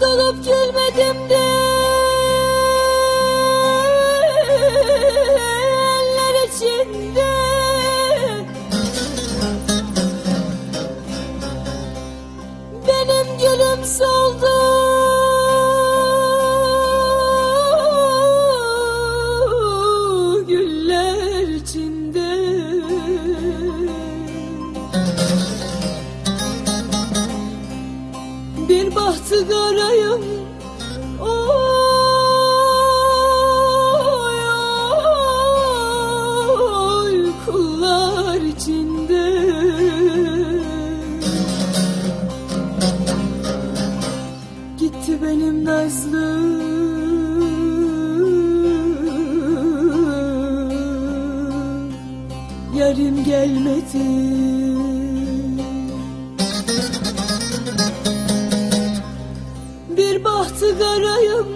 Umut olup gülmedim de. Eller içinde. Benim gülüm soldu Bir bahtı garayım Oy oy kullar içinde. Gitti benim nazlı Yarım gelmedi bir bahtı garayım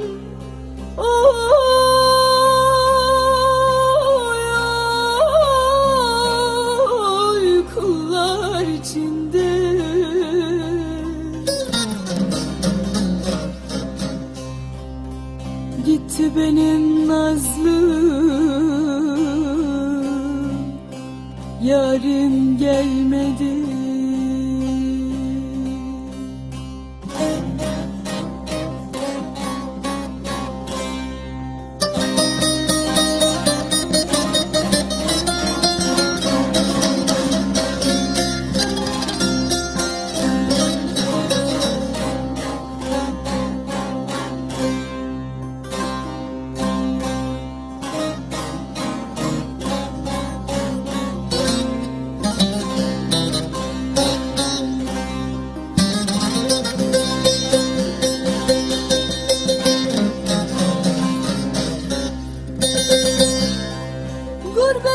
Oy oy kullar içinde. Gitti benim nazlı. Yarim gelmedi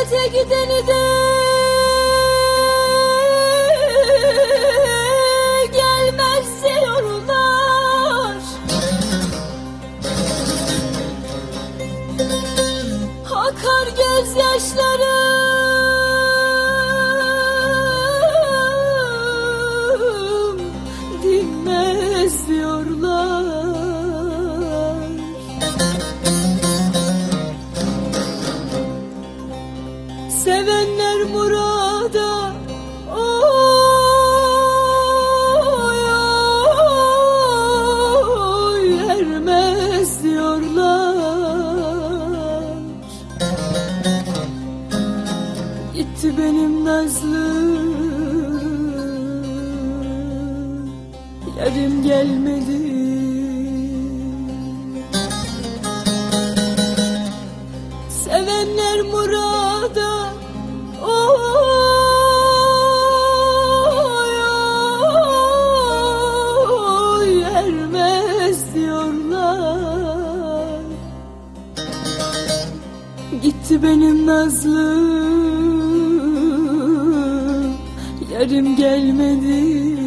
Gurbete gideni de gelmez diyorlar Akar gözyaşlarım dinmez diyorlar Sevenler murada. Oy oy ermez diyorlar. Gitti benim nazlı Yarım gelmedi Gitti benim nazlı Yarım gelmedi